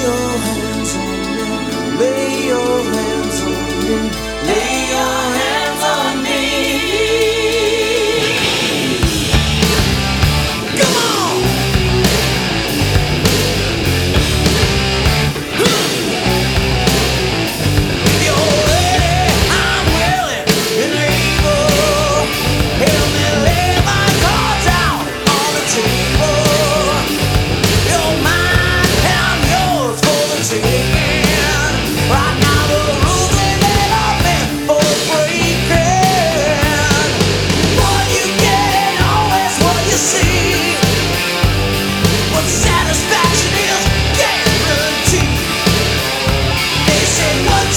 your heart.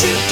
You